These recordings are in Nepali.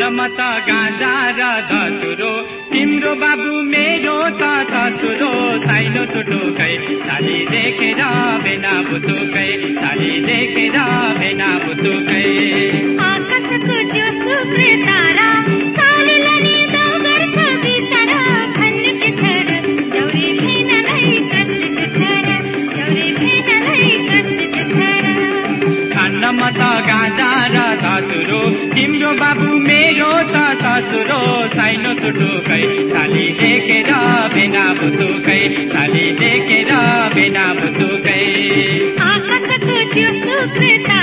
म त गाँजा र धतुरो। तिम्रो बाबु मेरो त ससुरो। साइनो सुटुकै साली देखेर बेना बुतुकै साली देखेर बेना बुतुकै आकाशको त्यो शुक्र तिम्रो बाबु मेरो त ससुरो साइनो सुटुकै साली देखेर बेना बुतुकै साली देखेर बेना बुतुकै आकाशको त्यो शुक्र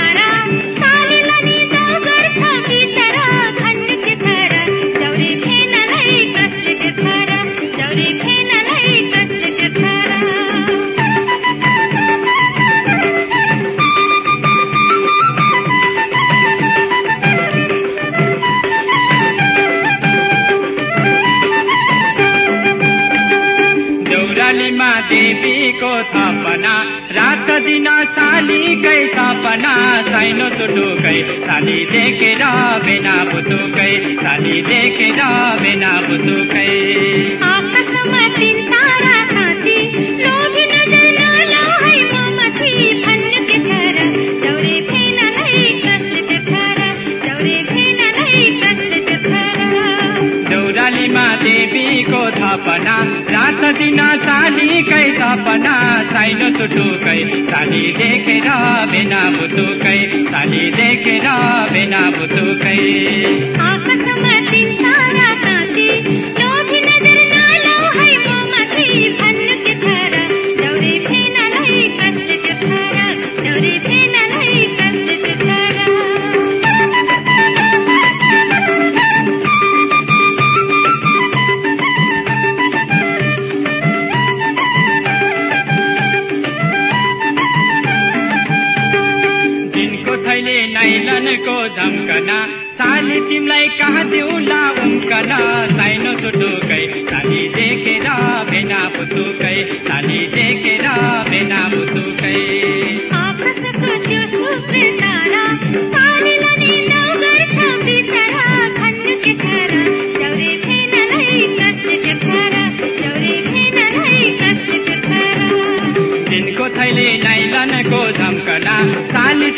देउरालीमा देवीको थपना। रात दिन सालीकै सपना। साइनो सुटुकै साली देखेर बेना बुतुकै साली देखेर बेना बुतुकै। देउरालीमा देवीको थपना। रात दिन सालीकै सपना साइनो सुटुकै। साली देखेर बेना बुतुकै। साली देखेर बेना बुतुकै। नाइलनको झम्कना। साली तिमीलाई कहाँ दिउला उम्कना? साइनो सुटुकै साली देखेर बेना बुतुकै साली देखेर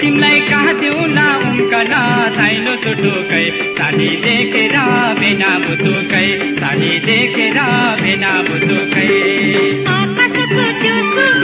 तिमीलाई कहाँ दिउला उम्कना साइनो सुटुकै साली देखेर बेना बुतुकै साली देखेर बेना बुतुकै आकाशको त्यो